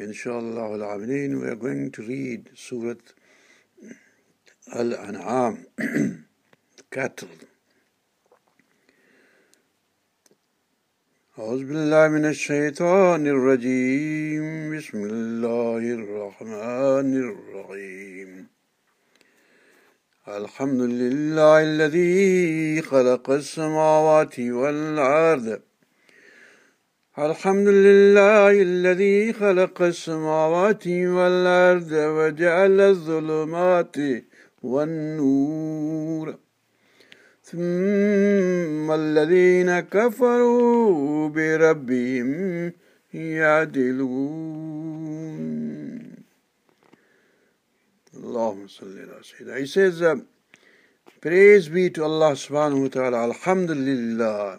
Inshallah al-Aminin, we are going to read Surah Al-An'am, cattle. أعوذ بالله من الشيطان الرجيم. بسم الله الرحمن الرحيم. الحمد لله الذي خلق السماوات والأرض الحمد لله الذي خلق السماوات والأرض وجعل الظلمات والنور. ثم الذين كفروا بربهم يعدلون. اللهم صل على سيدنا. He says, uh, Praise be to Allah subhanahu wa ta'ala, Alhamdulillah.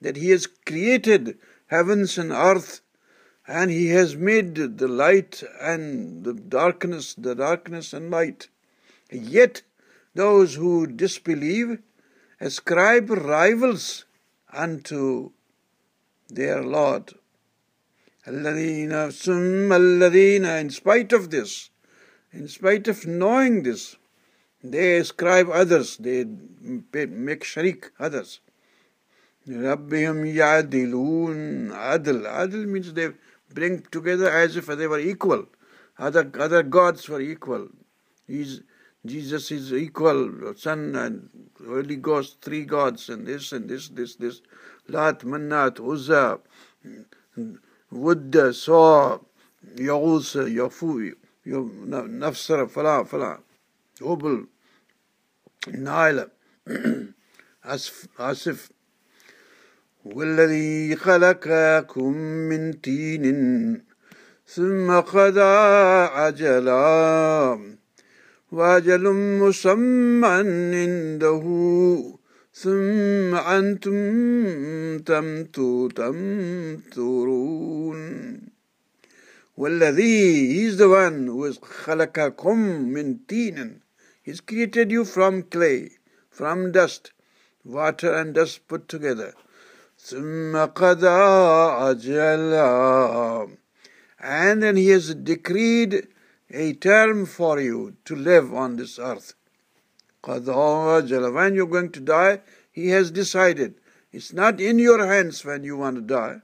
that he has created heavens and earth and he has made the light and the darkness the darkness and light yet those who disbelieve ascribe rivals unto their Lord. in spite of this, in spite of knowing this, they ascribe others, they make sharik others. Rabbihim ya'dilun adl. Adl means they bring together as if they were equal. Other other gods were equal. He's, Jesus is equal, Son and Holy Ghost, three gods, and this and this, this, this. Lat, Manat, Uzza, Wudda, Saw, Yaus, Yafu, Nafsara, Fala, Fala, Hubal, as Asif, والذي خلقكم من طين ثم قضى عجلا وأجل مسمى عنده ثم أنتم تمترون والذي is the one who has خلقكم من طين he's created you from clay from dust water and dust put together ثم قضى أجلا and then he has decreed a term for you to live on this earth. When you're going to die, He has decided. It's not in your hands when you want to die.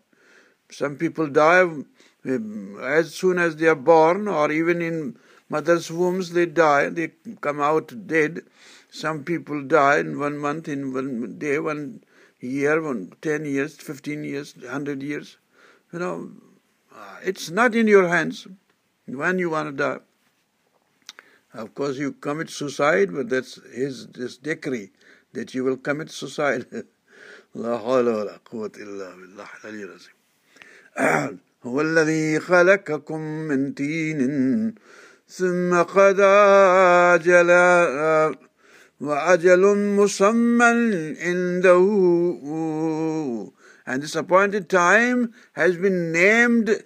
Some people die um, as soon as they are born, or even in mother's wombs, they die, they come out dead. Some people die in one month, in one day, one year, one, 10 years, 15 years, 100 years. You know, uh, it's not in your hands when you want to die. Of course, you commit suicide, but that's his this decree that you will commit suicide. هو الذي خلقكم من تين ثم وأجل مسمى عنده and this appointed time has been named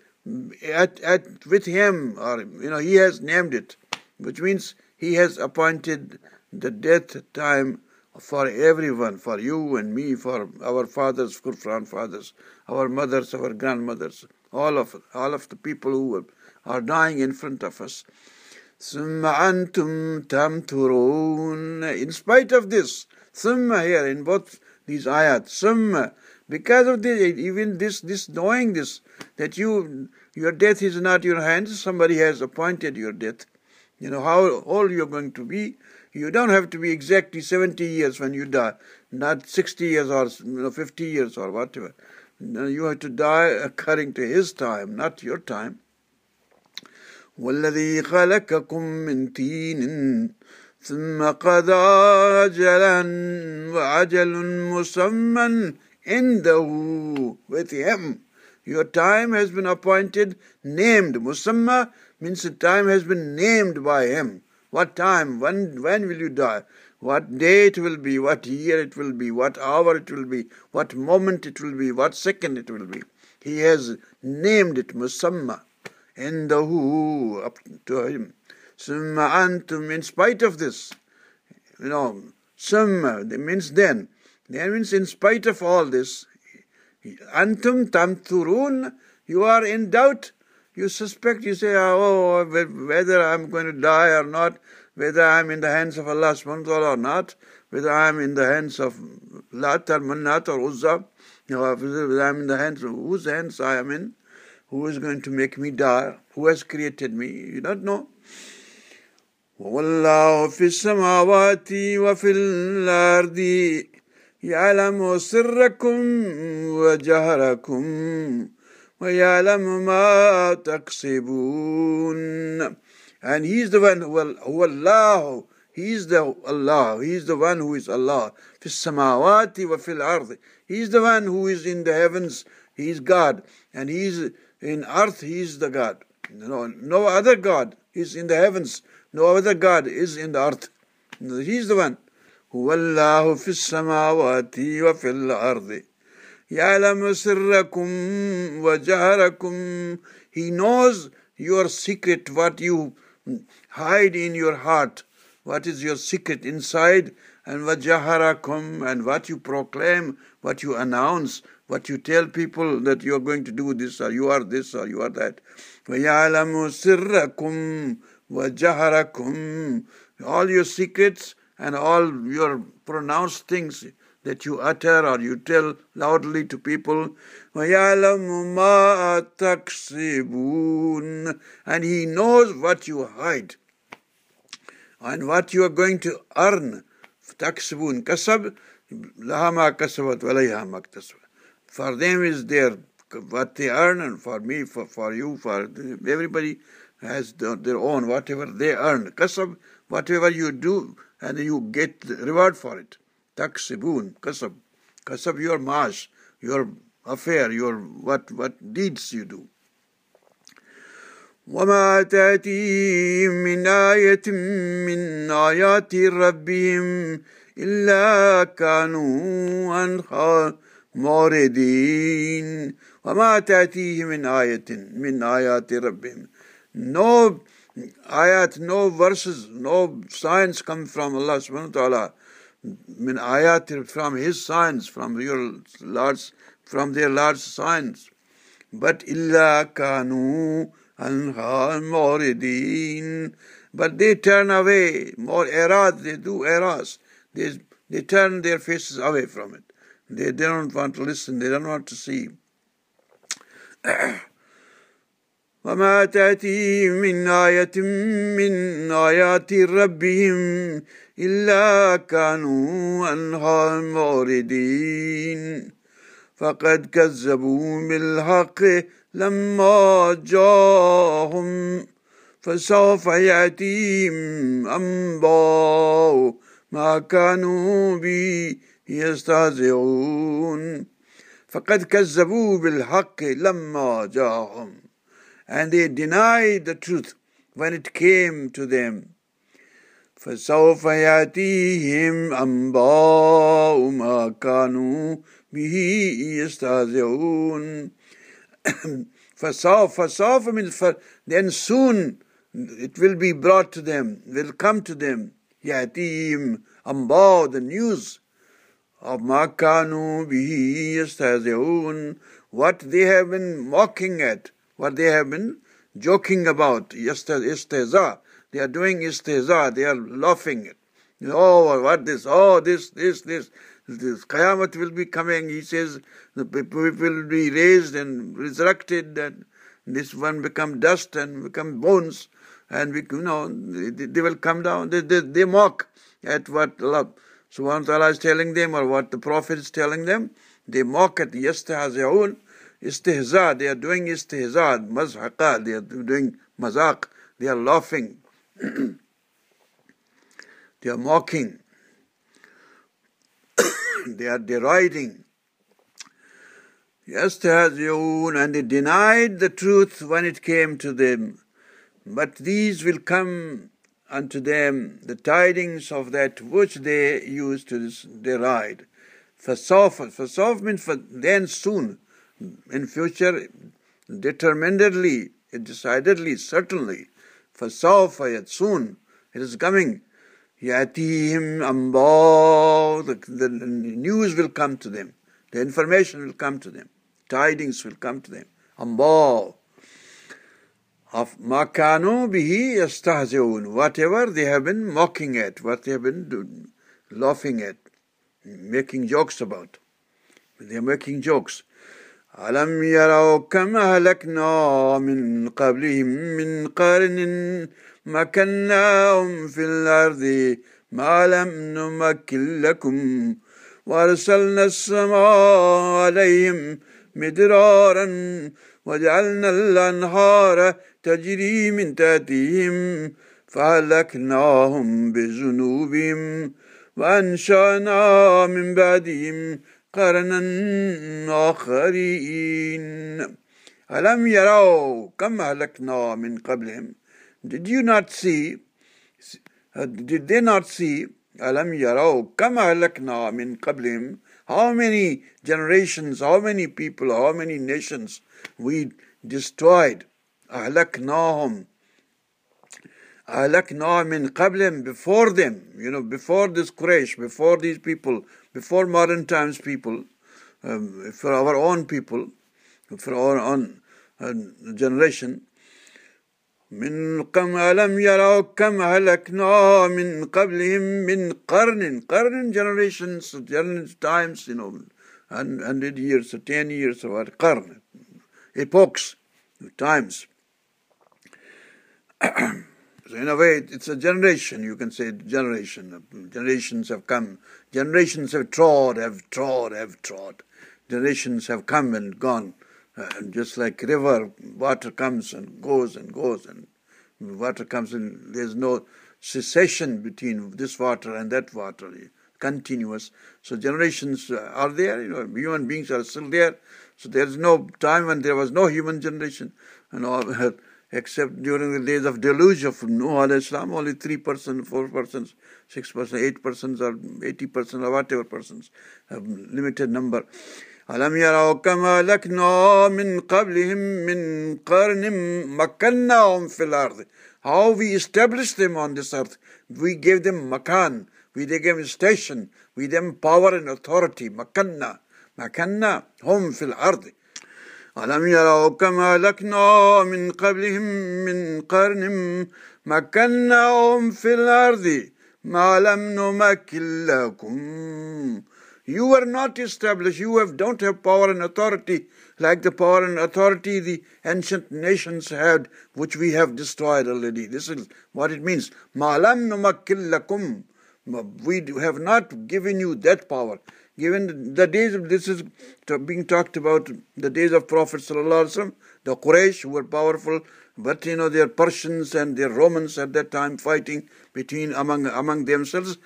at, at, with him, or you know, he has named it, which means he has appointed the death time for everyone, for you and me, for our fathers, for grandfathers, our mothers, our grandmothers, all of all of the people who are dying in front of us. In spite of this, ثم here in both these ayat, ثم because of this, even this, this knowing this, that you, your death is not your hands, somebody has appointed your death. You know how old you're going to be. You don't have to be exactly 70 years when you die, not 60 years or you know, 50 years or whatever. You have to die according to his time, not your time. والذي خلقكم من طين ثم قضى أجلا وأجل مسمى عنده with him. Your time has been appointed, named. Musamma means the time has been named by him. What time? When, when will you die? What day it will be? What year it will be? What hour it will be? What moment it will be? What second it will be? He has named it Musamma. Who up to him. Summa antum, in spite of this, you know, that means then. That means in spite of all this, antum tamturun, you are in doubt you suspect, you say, ah, oh, whether I'm going to die or not, whether I'm in the hands of Allah subhanahu wa ta'ala or not, whether I'm in the hands of Lat or Manat or Uzza, whether I'm in the hands of whose hands I am in, who is going to make me die, who has created me, you don't know. والله في السماوات وفي الأرض يعلم سركم وجهركم وَيَعْلَمُ مَا تَكْسِبُونَ And He is the one who, who Allah, He is the Allah, He is the one who is Allah. في السماوات وفي الأرض He is the one who is in the heavens, He is God. And He is in earth, He is the God. No, no other God is in the heavens, no other God is in the earth. He is the one. هو الله في السماوات وفي الأرض يعلم سركم وجهركم He knows your secret, what you hide in your heart, what is your secret inside, and wajaharakum, and what you proclaim, what you announce, what you tell people that you are going to do this, or you are this, or you are that. وَيَعْلَمُ سِرَّكُمْ وَجَهَرَكُمْ All your secrets and all your pronounced things that you utter or you tell loudly to people. And He knows what you hide and what you are going to earn. تكسبون كسب لها ما كسبت وليها ما For them is their what they earn and for me, for, for you, for everybody has their own, whatever they earn. Kasab, whatever you do and you get reward for it. taksibun, kasab. Kasab, your mash, your affair, your what, what deeds you do. وما تأتيهم من آية من آيات ربهم إلا كانوا عنها معرضين وما تأتيهم من آية من آيات ربهم No ayat, no verses, no signs come from Allah subhanahu wa ta'ala min ayat from his signs, from your Lord's, from their Lord's signs. But illa kanu anha muridin. But they turn away, more eras, they do eras. They, they turn their faces away from it. They, they don't want to listen, they don't want to see. وما تأتيهم من آية من آيات ربهم إلا كانوا عنها معرضين فقد كذبوا بالحق لما جاءهم فسوف يأتيهم أنباء ما كانوا به يستهزئون. فقد كذبوا بالحق لما جاءهم and they denied the truth when it came to them. فسوف يأتيهم أنباء ما كانوا به يستهزئون فسوف فسوف means for, then soon it will be brought to them, will come to them يأتيهم أنباء the news of ما كانوا به يستهزئون what they have been mocking at, what they have been joking about, يستهزأ they are doing istihza, they are laughing. Oh, what this? Oh, this, this, this. This Qiyamah will be coming. He says the people will be raised and resurrected, and this one become dust and become bones, and we, you know they, they will come down. They, they, they mock at what Allah Subhanahu wa Taala is telling them, or what the Prophet is telling them. They mock at yastahzi'un, istihza. They are doing istihza, mazhaqa. They are doing mazaq. They are laughing. they are mocking, they are deriding. Yastahzi'un, and they denied the truth when it came to them. but these will come unto them the tidings of that which they used to deride. Fasawf, fasawf means for then soon, in future, determinedly, decidedly, certainly. Fasawfa yet soon, it is coming. Yatihim amba, the, the news will come to them, the information will come to them, tidings will come to them. Amba, of makanu bihi yastahzi'un, whatever they have been mocking at, what they have been do, laughing at, making jokes about. They are making jokes. ألم يروا كم أهلكنا من قبلهم من قرن مكناهم في الأرض ما لم نمكن لكم. وأرسلنا السماء عليهم مدرارا وجعلنا الأنهار تجري من تحتهم فهلكناهم بذنوبهم وأنشأنا من بعدهم قرنا آخرين. ألم يروا كم أهلكنا من قبلهم؟ Did you not see uh, did they not see ألم يروا كم أهلكنا من قبلهم How many generations, how many people, how many nations we destroyed أهلكناهم أهلكنا من قبلهم before them you know before this Quraysh before these people before modern times people um, for our own people for our own uh, generation من كم ألم يروا كم أهلكنا من قبلهم من قرن قرن generations times you know hundred years or ten years or what قرن epochs times so in a way, it's a generation, you can say generation. Generations have come. Generations have trod, have trod, have trod. Generations have come and gone. Uh, and just like river, water comes and goes and goes and water comes and there's no cessation between this water and that water, continuous. So generations uh, are there, you know, human beings are still there. So there's no time when there was no human generation. And all, except during the days of deluge of Nuh alayhi salam, only 3%, 4%, 6%, 8% or 80% or whatever persons, a limited number. ألم يروا كما لكنا من قبلهم من قرن مكناهم في الأرض. How we established them on this earth. We gave them makan, we gave them station, we gave them power and authority. مكنا مكنا هم في الأرض. ألم يروا كما أهلكنا من قبلهم من قرن مكناهم في الأرض. ما لم نمكن لكم. You were not established, you have, don't have power and authority like the power and authority the ancient nations had, which we have destroyed already. This is what it means. مَا لَمْ نُمَكِّن لَكُمْ We have not given you that power given the days of this is being talked about the days of Prophet Sallallahu the Quraysh who were powerful, but you know their Persians and their Romans at that time fighting between among among themselves.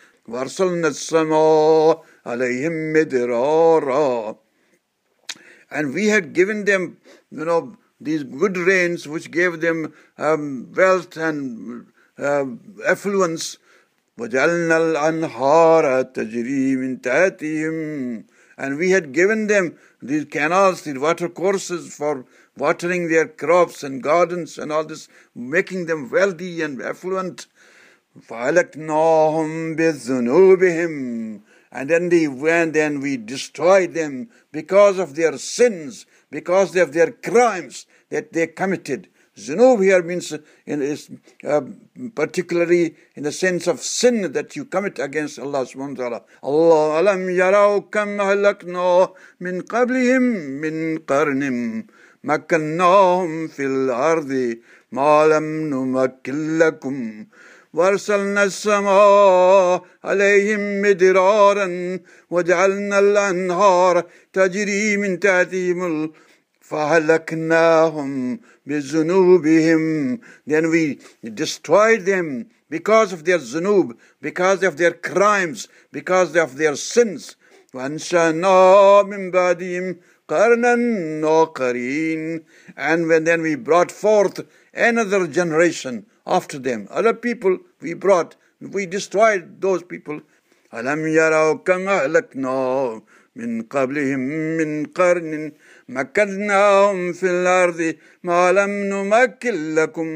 And we had given them, you know, these good rains which gave them um, wealth and uh, affluence وَجَعَلْنَا الْأَنْهَارَ تَجْرِي مِنْ تَحْتِهِمْ And we had given them these canals, these water courses for watering their crops and gardens and all this, making them wealthy and affluent. فَأَلَكْنَاهُمْ بِذُنُوبِهِمْ and then they went and we destroyed them because of their sins, because of their crimes that they committed. Zunub here means in, is, uh, particularly in the sense of sin that you commit against Allah subhanahu wa ta'ala. Allah alam yarau kam halakna min qablihim min qarnim makkannahum fil ardi ma lam numakkil lakum وارسلنا السماء عليهم مدرارا وجعلنا الانهار تجري من تحتهم فَهَلَكْنَاهُمْ بِذُنُوبِهِمْ Then we destroyed them because of their zunub, because of their crimes, because of their sins. وَأَنْشَأْنَا مِنْ بَعْدِهِمْ قَرْنًا آخَرِينَ And when then we brought forth another generation after them. Other people we brought, we destroyed those people. ألم يروا كم أهلكنا من قبلهم من قرن مكناهم في الأرض ما لم نمكن لكم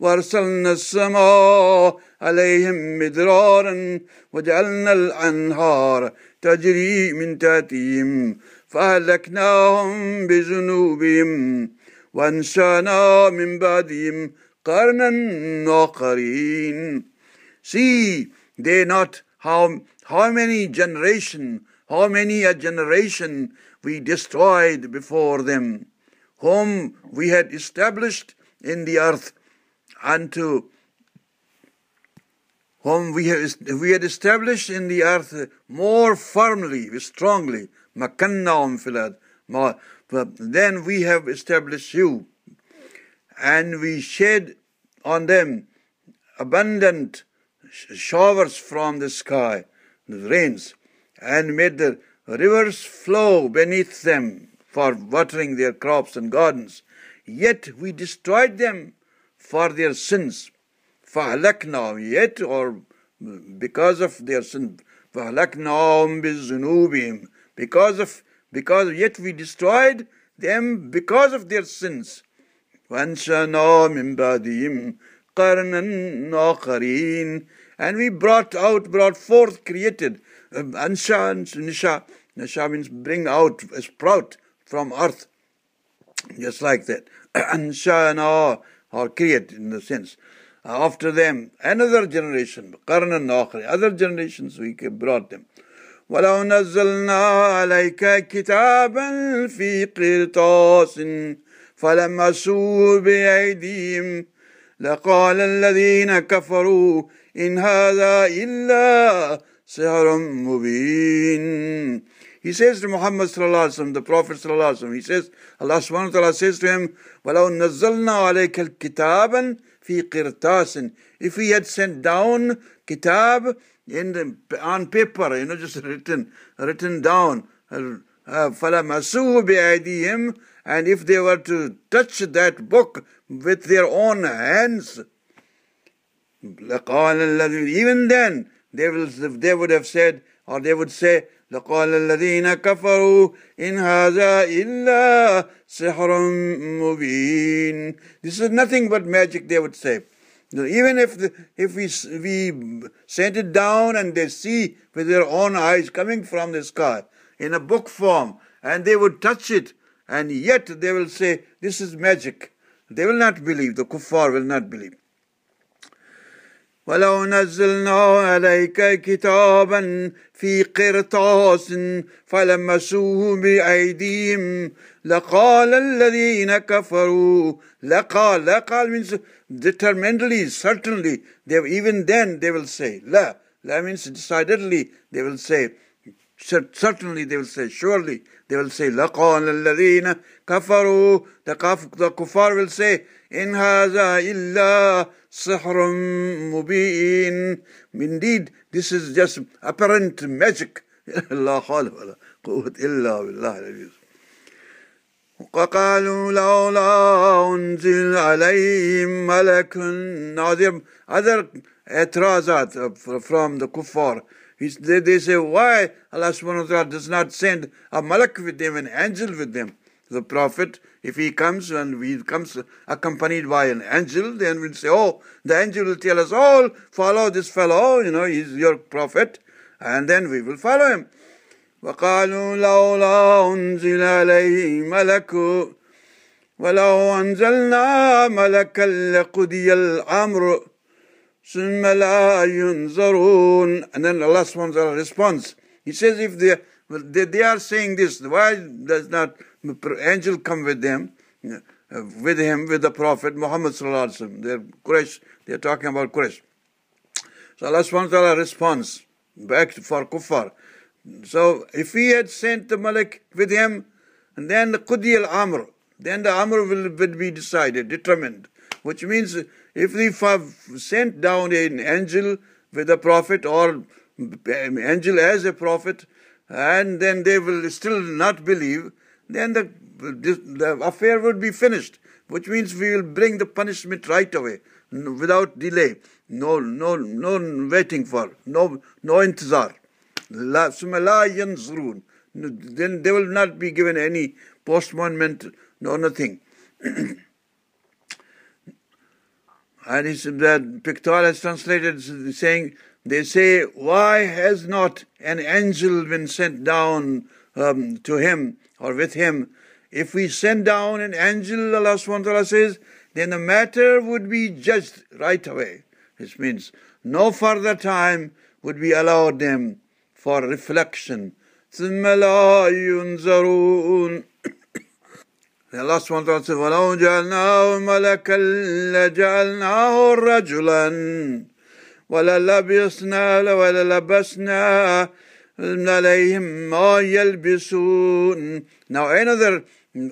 وارسلنا السماء عليهم مدرارا وجعلنا الأنهار تجري من تحتهم فأهلكناهم بذنوبهم وأنشأنا من بعدهم قرنا آخرين See, they not how how many generation, how many a generation we destroyed before them, whom we had established in the earth unto whom we, have, we had established in the earth more firmly, strongly, makannahum filad. Then we have established you, and we shed on them abundant showers from the sky, the rains, and made the rivers flow beneath them for watering their crops and gardens. Yet we destroyed them for their sins. فَهَلَكْنَاهُمْ Yet, or because of their sin, فَهَلَكْنَاهُمْ بِالذُّنُوبِهِمْ Because of, because yet we destroyed them because of their sins. وَأَنْشَأْنَا مِنْ بَعْدِهِمْ قَرْنًا آخَرِينَ And we brought out, brought forth, created. Um, and nisha. Nisha means bring out, sprout from earth. Just like that. Ansha or create in the sense. After them, another generation, qarnan akhri, other generations we brought them. ولو نزلنا عليك كتابا في قرطاس فلمسوه بأيديهم لقال الذين كفروا إن هذا إلا سحر مبين He says to Muhammad sallallahu alaihi wasallam, the Prophet sallallahu alaihi wasallam, he says, Allah subhanahu wa ta'ala says to him, وَلَوْ نَزَّلْنَا عَلَيْكَ الْكِتَابًا فِي قِرْطَاسٍ If we had sent down kitab in the, on paper, you know, just written, written down, فَلَمَسُوهُ بِأَيْدِيهِمْ And if they were to touch that book with their own hands, even then, they, will, they would have said, or they would say, لقال الذين كفروا إن هذا إلا سحر مبين This is nothing but magic they would say. Even if the, if we we send it down and they see with their own eyes coming from the sky in a book form and they would touch it and yet they will say this is magic. They will not believe. The kuffar will not believe. ولو نزلنا عليك كتابا في قرطاس فلمسوه بأيديهم لقال الذين كفروا لقال لقال means determinedly certainly they even then they will say لا لا means decidedly they will say certainly they will say surely they will say لقال الذين كفروا the kuffar will say إن هذا إلا سحر مبين Indeed, this is just apparent magic. لا حول ولا قوة إلا بالله العزيز وقالوا لولا أنزل عليهم ملك Now there other اعتراضات from the kuffar. They, they say, why Allah subhanahu wa ta'ala does not send a malak with them, an angel with them? The Prophet, if he comes and he comes accompanied by an angel, then we'll say, oh, the angel will tell us, oh, follow this fellow, you know, he's your Prophet, and then we will follow him. وقالوا لولا أنزل عليه ملك ولو أنزلنا ملكا لقضي الأمر ثم لا ينظرون and then Allah subhanahu wa ta'ala responds he says if they, they, they are saying this why does not angel come with them, uh, with him, with the Prophet Muhammad sallallahu alaihi wasallam. They're Quraysh. They're talking about Quraysh. So Allah subhanahu wa ta'ala responds back for kuffar. So if he had sent the Malik with him, and then the Qudi al-Amr, then the Amr will, will be decided, determined. Which means if we sent down an angel with a prophet or angel as a prophet, and then they will still not believe, then the, the affair would be finished. which means we will bring the punishment right away, without delay. No, no, no waiting for, no, no intizar. Then they will not be given any postponement, no nothing. and it's, the Pickthall has translated saying, they say, why has not an angel been sent down um, to him or with him? If we send down an angel, Allah subhanahu wa ta'ala says, then the matter would be judged right away. Which means no further time would be allowed them for reflection. ثم لا Allah subhanahu wa ta'ala says, وَلَوْ جَعَلْنَاهُ مَلَكًا لَجَعَلْنَاهُ رَجُلًا وللبسنا وللبسنا عليهم ما يلبسون Now another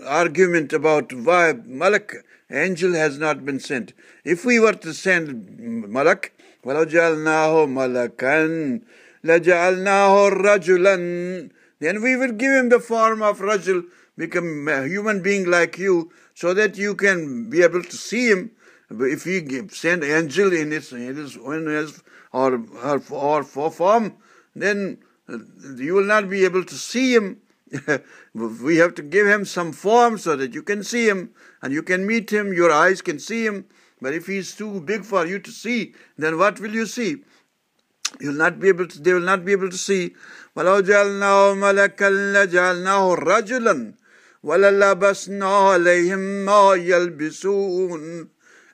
argument about why Malak, angel has not been sent. If we were to send Malak, ولو جعلناه ملكا لجعلناه رجلا then we will give him the form of Rajul, become a human being like you so that you can be able to see him. If he send angel in his, in his, in his or her or for form then uh, you will not be able to see him. We have to give him some form so that you can see him and you can meet him your eyes can see him. But if he's too big for you to see then what will you see? You'll not be able to they will not be able to see. Walau jalnahu malakan lajalnahu rajulan. وَلَلَبَسْنَا عَلَيْهِمْ مَا يَلْبِسُونَ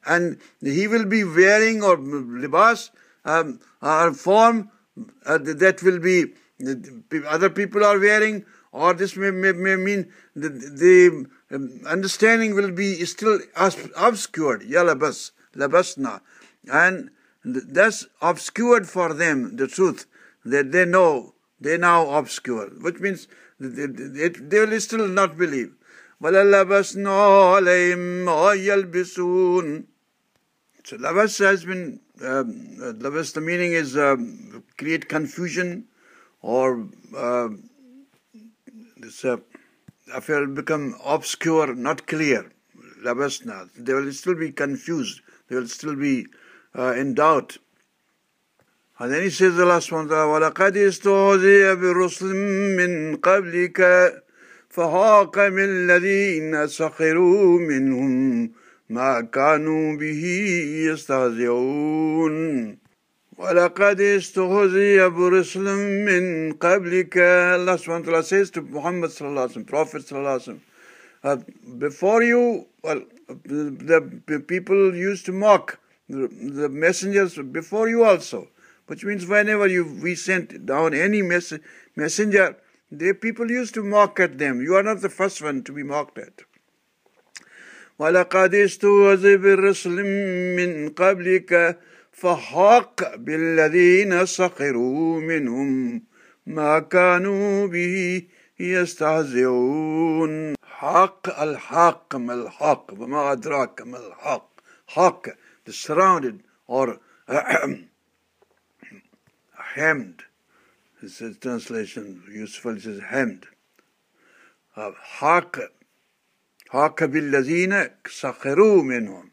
and he will be wearing or libas um, or form uh, that will be other people are wearing or this may, may, may mean the, the um, understanding will be still obscured yalabas labasna and that's obscured for them the truth that they know they now obscure which means they, they, they will still not believe وَلَلَبَسْنَا عَلَيْهِمْ مَا يَلْبِسُونَ so labas has been, um, labas, the meaning is um, create confusion or uh, this uh, affair will become obscure, not clear. Labasna. They will still be confused. They will still be uh, in doubt. Hadeni siz de lasmanda ve lekad istuziye بالرسل من قبلك qablike من الذين سخروا منهم ما كانوا به يستهزئون وَلَقَدْ اسْتُهْزِيَ بِرُسُلٍ مِّن قَبْلِكَ Allah سبحانه وتعالى says to Muhammad صلى الله عليه وسلم Prophet sallallahu alaihi wasallam, before you, well, the, the people used to mock the, the messengers before you also. which means whenever you we sent down any mess, messenger, the people used to mock at them. You are not the first one to be mocked at. ولقد استهزئ برسل من قبلك فحق بالذين سخروا منهم ما كانوا به يستهزئون حق الحق ما الحق وما أدراك ما الحق حق the surrounded or hemmed this is translation useful it says hemmed uh, حق هاك بالذين سخروا منهم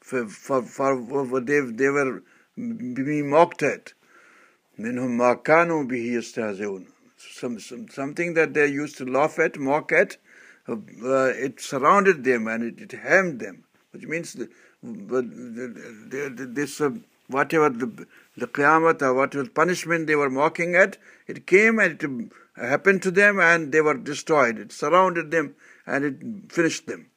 for, for, for they, they were being mocked at منهم ما كانوا به يستهزئون some, some, something that they used to laugh at, mock at, uh, it surrounded them and it, it hemmed them, which means the, the, the, this uh, whatever the, the qiyamah or whatever punishment they were mocking at, it came and it happened to them and they were destroyed. It surrounded them and it finished them.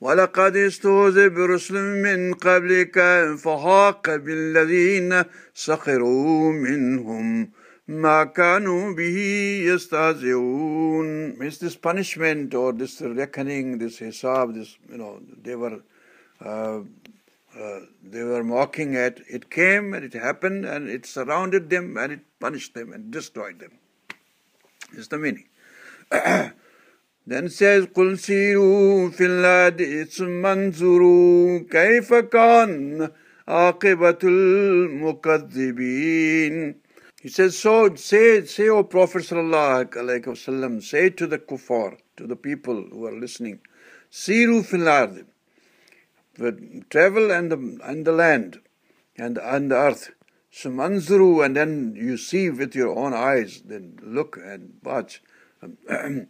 ولقد استهزئ برسل من قبلك فحاق بالذين سخروا منهم ما كانوا به يستهزئون means this punishment or this reckoning this hisab this you know they were uh, uh, they were mocking at it came and it happened and it surrounded them and it punished them and destroyed them is the meaning Then says, قُلْ سِيرُوا فِي الْأَرْضِ ثُمَّ انظُرُوا كَيْفَ كَانَ عَاقِبَةُ الْمُكَذِّبِينَ He says, so say, say, O Prophet sallallahu alaihi wasallam, say to the kuffar, to the people who are listening, Siru fil the travel and the, and the land and, and the earth. Samanzuru, and then you see with your own eyes, then look and watch.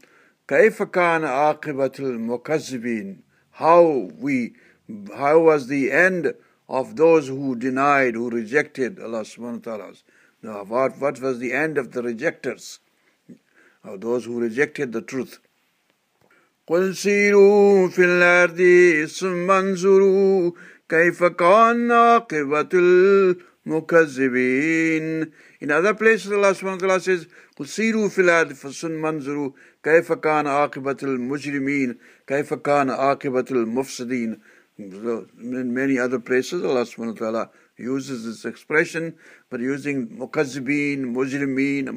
how we how was the end of those who denied, who rejected Allah subhanahu wa ta'ala. Now what what was the end of the rejectors? Of those who rejected the truth. قل سيروا في الأرض ثم انظروا كيف كان عاقبة المكذبين In other places Allah subhanahu wa ta'ala says قل سيروا في الأرض ثم انظروا كيف كان عاقبة المجرمين كيف كان عاقبة المفسدين In many other places Allah subhanahu wa ta'ala uses this expression but using mukazzibin, mujrimeen,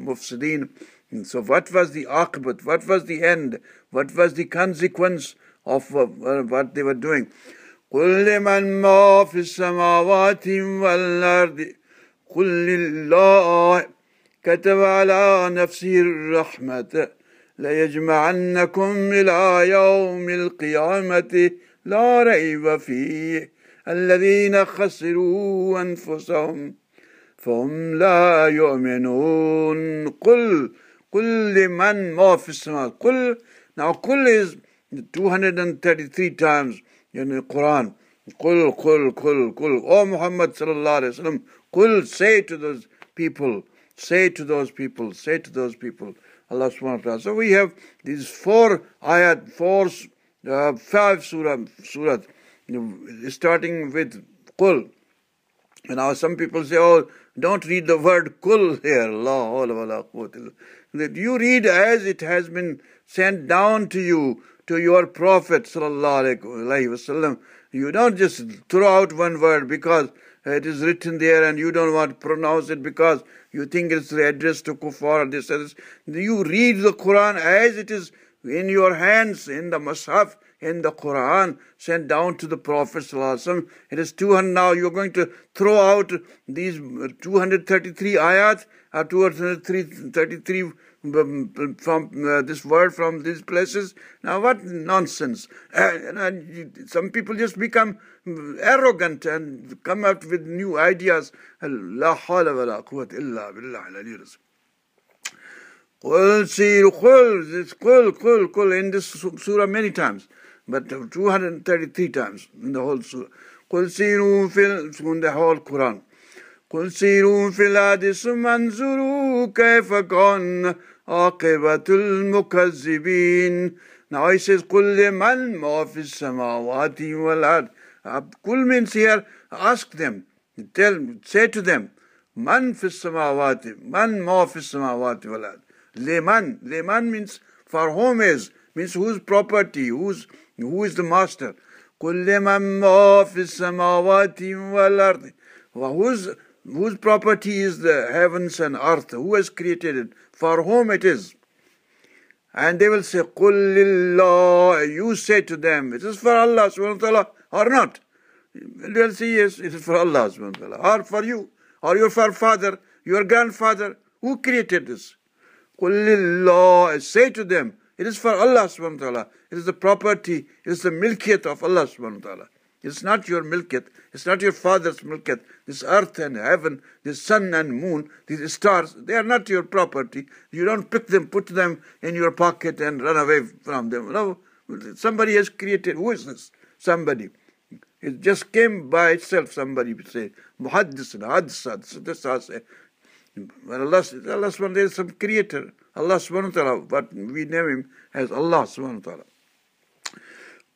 mufsideen so what was the aqibat, what was the end, what was the consequence of uh, what they were doing? قل لمن ما في السماوات والأرض؟ قل لله كتب على نفسه الرحمة. ليجمعنكم إلى يوم القيامة لا ريب فيه. الذين خسروا أنفسهم فهم لا يؤمنون. قل Kulli man ma fis-samawat. Kull, now kull is 233 times in the Quran. Kul, kul, kul, kul. O Muhammad sallallahu alaihi wasallam, kul, say to those people, say to those people, say to those people. Allah subhanahu wa ta'ala. So we have these four ayat, four, uh, five surah, surah, starting with kul. Now some people say, oh, don't read the word kul here. La hawla wa la that you read as it has been sent down to you, to your Prophet sallallahu alaihi wasallam. You don't just throw out one word because it is written there and you don't want to pronounce it because you think it's addressed to kuffar this, this. You read the Quran as it is in your hands, in the Mus'haf, in the Quran sent down to the Prophet. It is 200 now. You're going to throw out these 233 ayat or 233 um, from uh, this word from these places. Now, what nonsense! Uh, some people just become arrogant and come out with new ideas. La hawla wa la quwwata illa billah Qul siru qul, this qul, qul, qul in this surah many times but 233 times in the whole surah. قل سيروا في in the whole Quran. قل سيروا في الأرض ثم انظروا كيف كان عاقبة المكذبين. Now he says قل لمن ما في السماوات والأرض. Kul means here ask them, tell, say to them, man fi samawati, man ma fi samawati walad. Leman, leman means for whom is, means whose property, whose who is the master? كل من ما في السماوات والأرض whose, whose property is the heavens and earth? Who has created it? For whom it is? And they will say, قل لله You say to them, it is for Allah subhanahu wa ta'ala or not? They'll say, yes, it is for Allah subhanahu wa ta'ala. Or for you, or your father, your grandfather. Who created this? قل لله Say to them, it is for Allah subhanahu wa ta'ala. It is the property, it is the milkiyat of Allah subhanahu wa ta'ala. It's not your milkiyat, it's not your father's milkiyat. This earth and heaven, this sun and moon, these stars, they are not your property. You don't pick them, put them in your pocket and run away from them. No, somebody has created. Who is this? Somebody. It just came by itself, somebody would say, Muhaddis, Hadisat, this is When Allah, Allah subhanahu there is some creator. Allah subhanahu wa ta'ala, but we name him as Allah subhanahu wa ta'ala.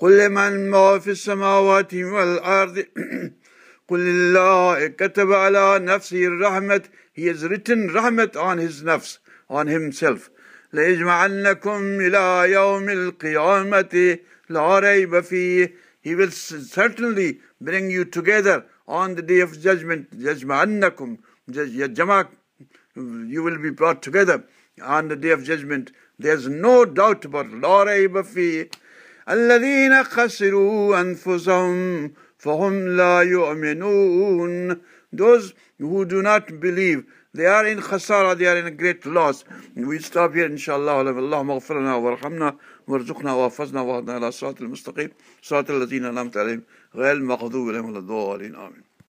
قل لمن ما في السماوات والأرض قل الله كتب على نفسه الرحمة He has written rahmat on his nafs, on himself. ليجمعنكم إلى يوم القيامة لا ريب فيه He will certainly bring you together on the day of judgment. يجمعنكم جمع you will be brought together on the day of judgment. There's no doubt about it. لا ريب فيه الذين خسروا أنفسهم فهم لا يؤمنون those who do not believe, they are in khasara, they are in a great loss. We stop here, inshallah. اللهم اغفر لنا وارحمنا وارزقنا واحفظنا واهدنا الى الصراط المستقيم صراط الذين انعمت عليهم غير المغضوب عليهم ولا الضالين امين